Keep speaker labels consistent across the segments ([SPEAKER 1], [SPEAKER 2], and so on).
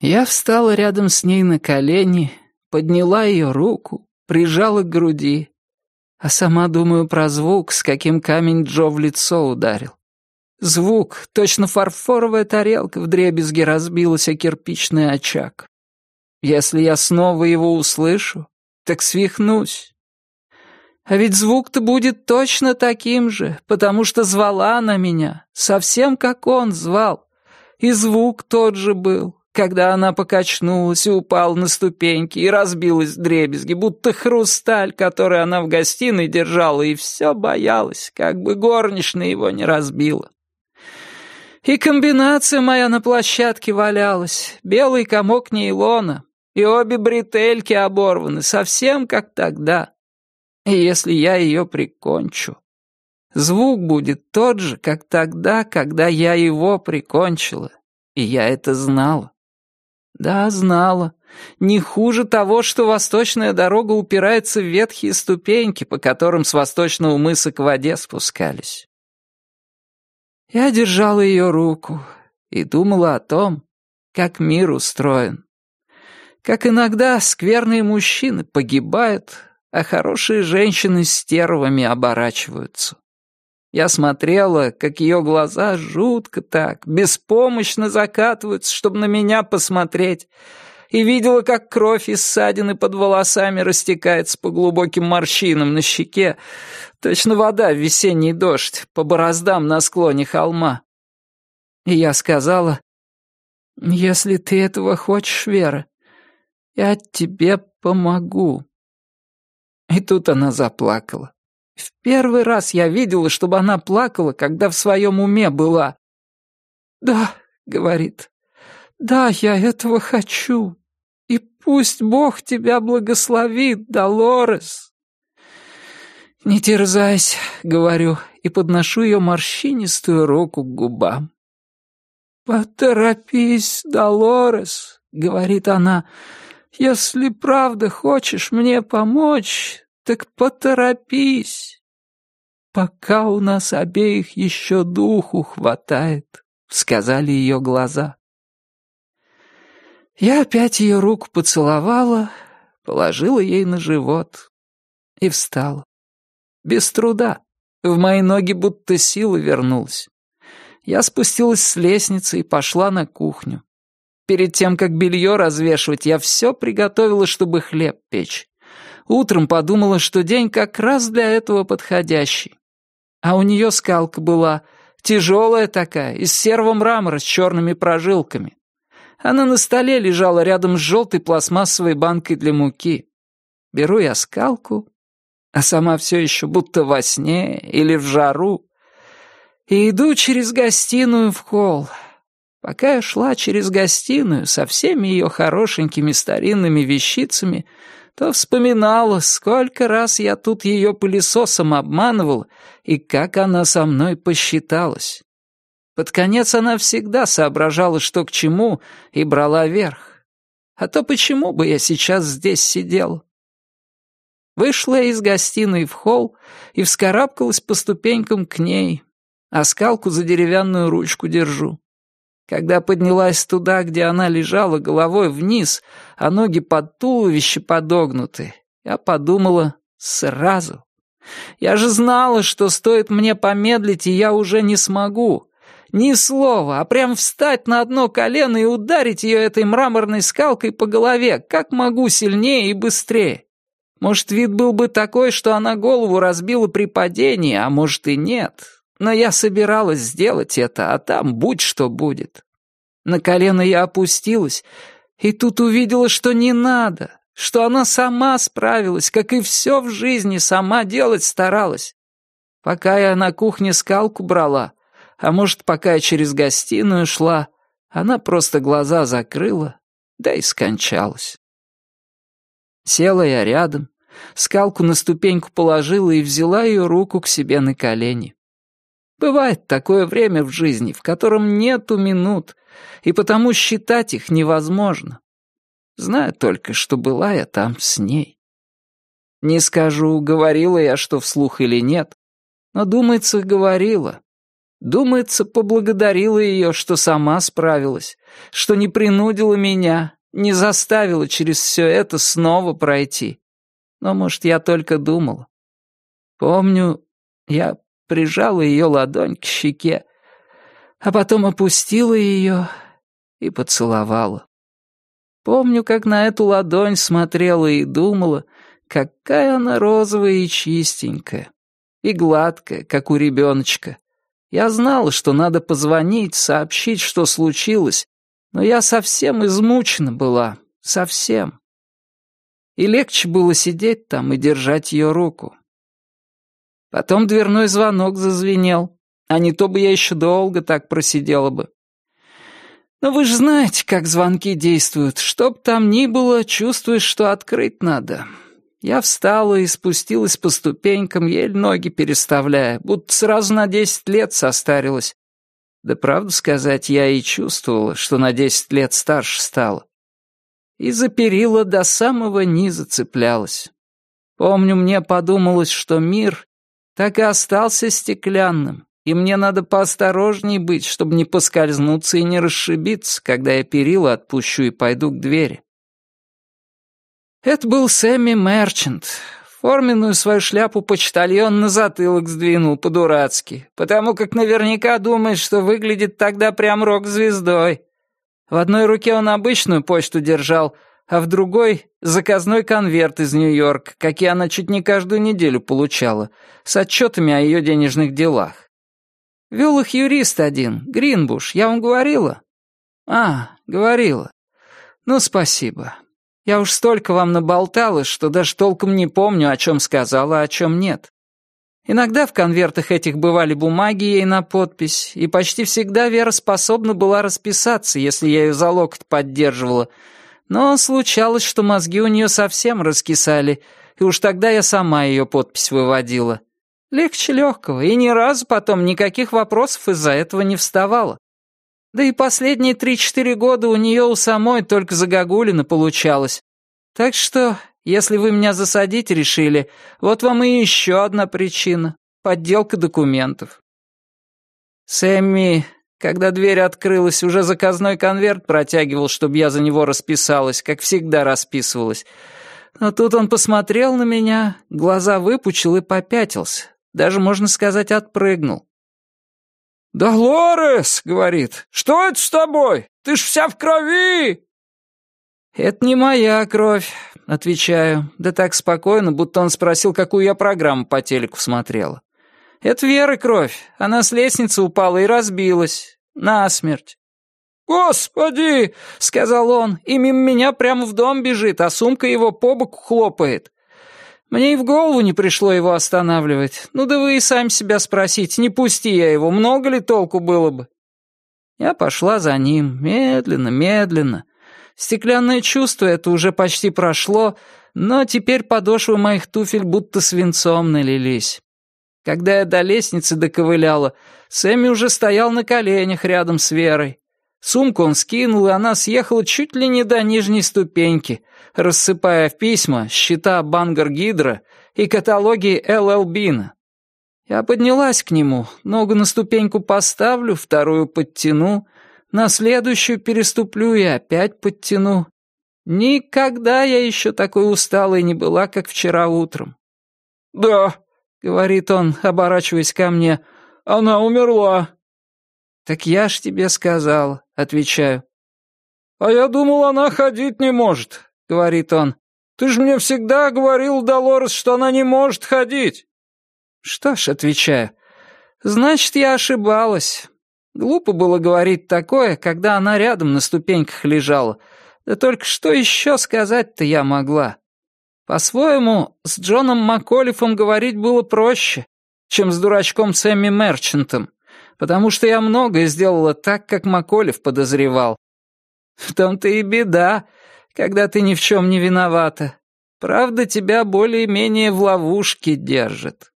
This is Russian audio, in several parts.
[SPEAKER 1] Я встала рядом с ней на колени, подняла ее руку, прижала к груди, а сама думаю про звук, с каким камень Джо в лицо ударил. Звук, точно фарфоровая тарелка вдребезги разбилась о кирпичный очаг. Если я снова его услышу, так свихнусь. А ведь звук-то будет точно таким же, потому что звала она меня, совсем как он звал. И звук тот же был, когда она покачнулась и упала на ступеньки и разбилась в дребезги, будто хрусталь, который она в гостиной держала, и все боялась, как бы горничная его не разбила. И комбинация моя на площадке валялась, белый комок нейлона, и обе бретельки оборваны, совсем как тогда. И если я ее прикончу, звук будет тот же, как тогда, когда я его прикончила. И я это знала. Да, знала. Не хуже того, что восточная дорога упирается в ветхие ступеньки, по которым с восточного мыса к воде спускались. Я держала ее руку и думала о том, как мир устроен. Как иногда скверные мужчины погибают, а хорошие женщины стервами оборачиваются. Я смотрела, как ее глаза жутко так, беспомощно закатываются, чтобы на меня посмотреть, и видела, как кровь из ссадины под волосами растекается по глубоким морщинам на щеке, точно вода в весенний дождь, по бороздам на склоне холма. И я сказала, «Если ты этого хочешь, Вера, я тебе помогу». И тут она заплакала. В первый раз я видела, чтобы она плакала, когда в своем уме была. «Да», — говорит, — «да, я этого хочу. И пусть Бог тебя благословит, Долорес». «Не терзайся», — говорю, и подношу ее морщинистую руку к губам. «Поторопись, Долорес», — говорит она, — если правда хочешь мне помочь, так поторопись. Пока у нас обеих еще духу хватает, сказали ее глаза. Я опять ее руку поцеловала, положила ей на живот и встала. Без труда. В мои ноги будто сила вернулась. Я спустилась с лестницы и пошла на кухню. Перед тем, как белье развешивать, я все приготовила, чтобы хлеб печь. Утром подумала, что день как раз для этого подходящий. А у нее скалка была, тяжелая такая, из серого мрамора с черными прожилками. Она на столе лежала рядом с желтой пластмассовой банкой для муки. Беру я скалку, а сама все еще будто во сне или в жару, и иду через гостиную в холл. Пока я шла через гостиную со всеми ее хорошенькими старинными вещицами, то вспоминала, сколько раз я тут ее пылесосом обманывал и как она со мной посчиталась. Под конец она всегда соображала, что к чему, и брала верх. А то почему бы я сейчас здесь сидел? Вышла из гостиной в холл и вскарабкалась по ступенькам к ней, а скалку за деревянную ручку держу. Когда поднялась туда, где она лежала головой вниз, а ноги под туловище подогнуты, я подумала сразу. Я же знала, что стоит мне помедлить, и я уже не смогу. Ни слова, а прям встать на одно колено и ударить ее этой мраморной скалкой по голове, как могу сильнее и быстрее. Может, вид был бы такой, что она голову разбила при падении, а может и нет. Но я собиралась сделать это, а там будь что будет. На колено я опустилась, и тут увидела, что не надо, что она сама справилась, как и все в жизни сама делать старалась. Пока я на кухне скалку брала, а может, пока я через гостиную шла, она просто глаза закрыла, да и скончалась. Села я рядом, скалку на ступеньку положила и взяла ее руку к себе на колени. Бывает такое время в жизни, в котором нету минут, и потому считать их невозможно. Знаю только, что была я там с ней. Не скажу, говорила я, что вслух или нет, но, думается, говорила. Думается, поблагодарила ее, что сама справилась, что не принудила меня, не заставила через все это снова пройти. Но, может, я только думала. Помню, я прижала ее ладонь к щеке, а потом опустила ее и поцеловала. Помню, как на эту ладонь смотрела и думала, какая она розовая и чистенькая, и гладкая, как у ребеночка. Я знала, что надо позвонить, сообщить, что случилось, но я совсем измучена была, совсем. И легче было сидеть там и держать ее руку. Потом дверной звонок зазвенел, а не то бы я еще долго так просидела бы. Но вы же знаете, как звонки действуют. Чтоб там ни было, чувствуешь, что открыть надо. Я встала и спустилась по ступенькам, еле ноги переставляя, будто сразу на десять лет состарилась. Да правду сказать, я и чувствовала, что на десять лет старше стала. И за перила до самого низа цеплялась. Помню, мне подумалось, что мир так и остался стеклянным, и мне надо поосторожней быть, чтобы не поскользнуться и не расшибиться, когда я перила отпущу и пойду к двери. Это был Сэмми Мерчант. Форменную свою шляпу почтальон на затылок сдвинул по-дурацки, потому как наверняка думает, что выглядит тогда прям рок-звездой. В одной руке он обычную почту держал, а в другой — заказной конверт из Нью-Йорка, какие она чуть не каждую неделю получала, с отчетами о ее денежных делах. Вел их юрист один, Гринбуш, я вам говорила? А, говорила. Ну, спасибо. Я уж столько вам наболтала, что даже толком не помню, о чем сказала, а о чем нет. Иногда в конвертах этих бывали бумаги ей на подпись, и почти всегда Вера способна была расписаться, если я ее за локоть поддерживала. Но случалось, что мозги у нее совсем раскисали, и уж тогда я сама ее подпись выводила. Легче легкого, и ни разу потом никаких вопросов из-за этого не вставало. Да и последние три-четыре года у нее у самой только загогулина получалось. Так что, если вы меня засадить решили, вот вам и еще одна причина — подделка документов. Сэмми, когда дверь открылась, уже заказной конверт протягивал, чтобы я за него расписалась, как всегда расписывалась. Но тут он посмотрел на меня, глаза выпучил и попятился. Даже, можно сказать, отпрыгнул. «Долорес!» — говорит. «Что это с тобой? Ты ж вся в крови!» «Это не моя кровь», — отвечаю. Да так спокойно, будто он спросил, какую я программу по телеку смотрела. «Это Веры кровь. Она с лестницы упала и разбилась. Насмерть». «Господи!» — сказал он, и мимо меня прямо в дом бежит, а сумка его по боку хлопает. Мне и в голову не пришло его останавливать. Ну да вы и сами себя спросите, не пусти я его, много ли толку было бы? Я пошла за ним, медленно, медленно. Стеклянное чувство это уже почти прошло, но теперь подошвы моих туфель будто свинцом налились. Когда я до лестницы доковыляла, Сэмми уже стоял на коленях рядом с Верой. Сумку он скинул, и она съехала чуть ли не до нижней ступеньки, рассыпая в письма счета Бангар-Гидро и каталоги Л.Л. Бина. Я поднялась к нему, ногу на ступеньку поставлю, вторую подтяну, на следующую переступлю и опять подтяну. Никогда я еще такой усталой не была, как вчера утром. «Да», — говорит он, оборачиваясь ко мне, — «она умерла». «Так я ж тебе сказал», — отвечаю. «А я думал, она ходить не может», — говорит он. «Ты же мне всегда говорил, Долорес, что она не может ходить». «Что ж», — отвечаю, — «значит, я ошибалась. Глупо было говорить такое, когда она рядом на ступеньках лежала. Да только что еще сказать-то я могла. По-своему, с Джоном Маколифом говорить было проще, чем с дурачком Сэмми Мерчантом потому что я многое сделала так, как Маколев подозревал. В том-то и беда, когда ты ни в чем не виновата. Правда, тебя более-менее в ловушке держит.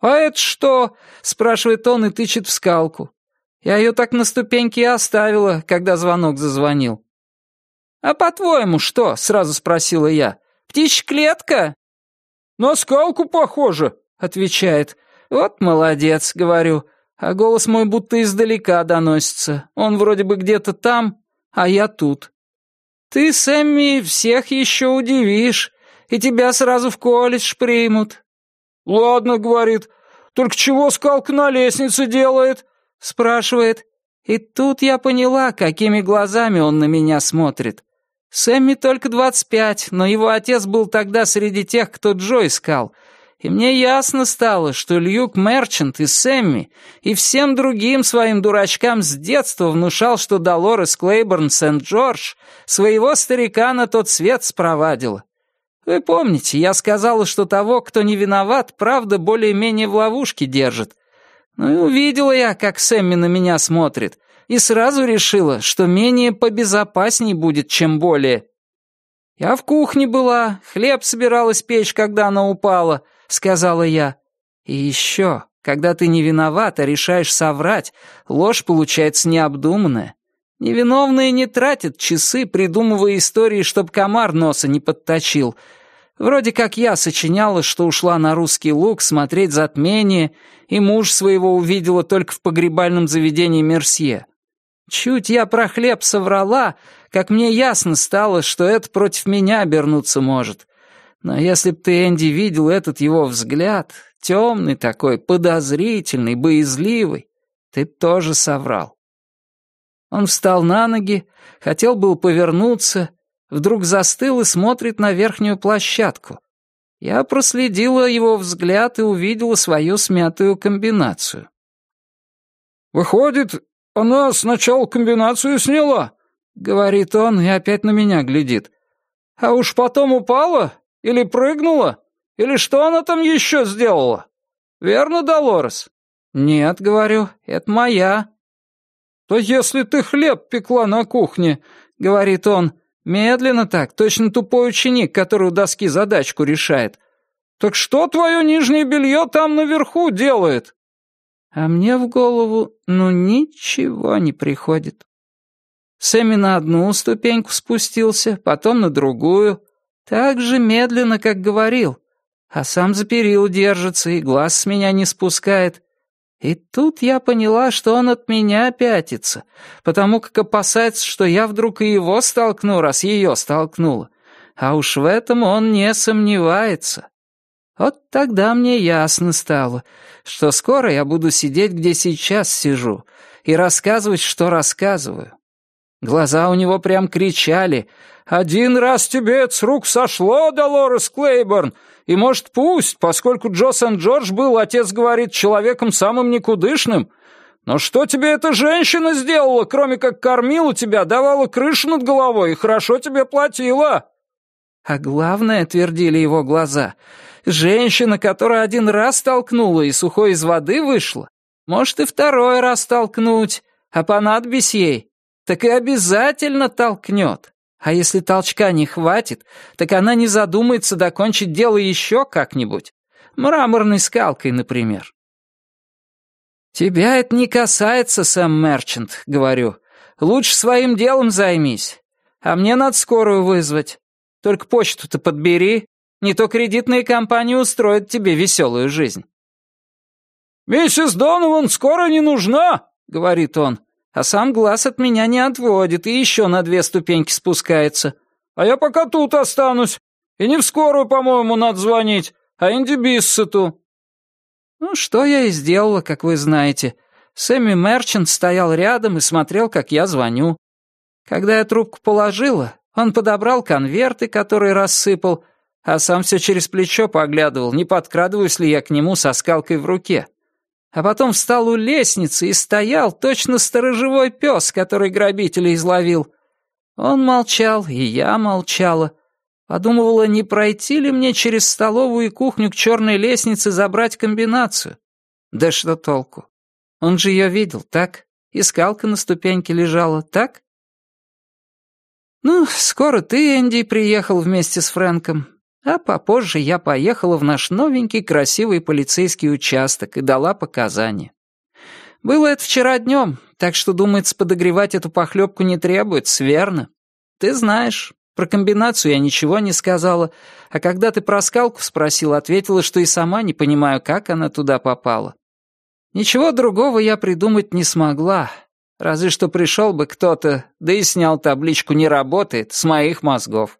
[SPEAKER 1] «А это что?» — спрашивает он и тычет в скалку. Я ее так на ступеньке и оставила, когда звонок зазвонил. «А по-твоему что?» — сразу спросила я. «Птичья клетка?» «На скалку похоже», — отвечает. «Вот молодец», — говорю. а голос мой будто издалека доносится. Он вроде бы где-то там, а я тут. Ты, Сэмми, всех еще удивишь, и тебя сразу в колледж примут».
[SPEAKER 2] «Ладно», — говорит, — «только чего скалка на лестнице делает?»
[SPEAKER 1] — спрашивает. И тут я поняла, какими глазами он на меня смотрит. Сэмми только двадцать пять, но его отец был тогда среди тех, кто Джо искал. И мне ясно стало, что Льюк Мерчант и Сэмми и всем другим своим дурачкам с детства внушал, что Долорес Клейборн Сент-Джордж своего старика на тот свет спровадила. Вы помните, я сказала, что того, кто не виноват, правда более-менее в ловушке держит. Ну и увидела я, как Сэмми на меня смотрит и сразу решила, что менее побезопасней будет, чем более. «Я в кухне была, хлеб собиралась печь, когда она упала», — сказала я. «И еще, когда ты не виновата, решаешь соврать, ложь получается необдуманная. Невиновные не тратят часы, придумывая истории, чтоб комар носа не подточил. Вроде как я сочиняла, что ушла на русский луг смотреть затмение, и муж своего увидела только в погребальном заведении Мерсье. Чуть я про хлеб соврала, как мне ясно стало, что это против меня обернуться может. Но если б ты, Энди, видел этот его взгляд, темный такой, подозрительный, боязливый, ты тоже соврал. Он встал на ноги, хотел был повернуться, вдруг застыл и смотрит на верхнюю площадку. Я проследила его взгляд и увидела свою смятую комбинацию.
[SPEAKER 2] «Выходит, «Она сначала комбинацию сняла», — говорит он и опять на меня глядит. «А уж потом упала? Или прыгнула? Или что она там еще сделала? Верно, Долорес?»
[SPEAKER 1] «Нет», — говорю, — «это моя».
[SPEAKER 2] «То если ты хлеб пекла на кухне», — говорит он, медленно так, точно тупой ученик, который у доски задачку решает. «Так что твое нижнее белье там наверху делает?»
[SPEAKER 1] А мне в голову, ну, ничего не приходит. Сэмми на одну ступеньку спустился, потом на другую, так же медленно, как говорил, а сам за перил держится и глаз с меня не спускает. И тут я поняла, что он от меня пятится, потому как опасается, что я вдруг и его столкну, раз ее столкнула. А уж в этом он не сомневается. Вот тогда мне ясно стало, что скоро я буду сидеть, где сейчас сижу, и рассказывать, что рассказываю. Глаза у него прям кричали «Один раз тебе с рук сошло, Долорес Клейборн, и, может, пусть, поскольку Джо Сент-Джордж был, отец говорит, человеком самым никудышным. Но что тебе эта женщина сделала, кроме как кормила тебя, давала крышу над головой и хорошо тебе платила?» А главное, твердили его глаза — Женщина, которая один раз толкнула и сухой из воды вышла, может и второй раз толкнуть, а понадобись ей, так и обязательно толкнет. А если толчка не хватит, так она не задумается докончить дело еще как-нибудь. Мраморной скалкой, например. «Тебя это не касается, Сэм Мерчант», — говорю. «Лучше своим делом займись. А мне надо скорую вызвать. Только почту-то подбери, не то кредитные компании устроят тебе веселую жизнь».
[SPEAKER 2] «Миссис Донован скоро не нужна», — говорит он,
[SPEAKER 1] а сам глаз от меня не отводит и еще на две ступеньки спускается.
[SPEAKER 2] «А я пока тут останусь. И не в скорую, по-моему, надо звонить, а Инди Биссету».
[SPEAKER 1] Ну, что я и сделала, как вы знаете. Сэмми Мерчант стоял рядом и смотрел, как я звоню. Когда я трубку положила, он подобрал конверты, которые рассыпал, а сам все через плечо поглядывал, не подкрадываюсь ли я к нему со скалкой в руке. А потом встал у лестницы и стоял точно сторожевой пес, который грабителя изловил. Он молчал, и я молчала. Подумывала, не пройти ли мне через столовую и кухню к черной лестнице забрать комбинацию. Да что толку? Он же ее видел, так? И скалка на ступеньке лежала, так? Ну, скоро ты, Энди, приехал вместе с Фрэнком. А попозже я поехала в наш новенький красивый полицейский участок и дала показания. Было это вчера днем, так что, думается, подогревать эту похлебку не требуется, верно? Ты знаешь, про комбинацию я ничего не сказала, а когда ты про скалку спросила, ответила, что и сама не понимаю, как она туда попала. Ничего другого я придумать не смогла. Разве что пришел бы кто-то, да и снял табличку «Не работает» с моих мозгов.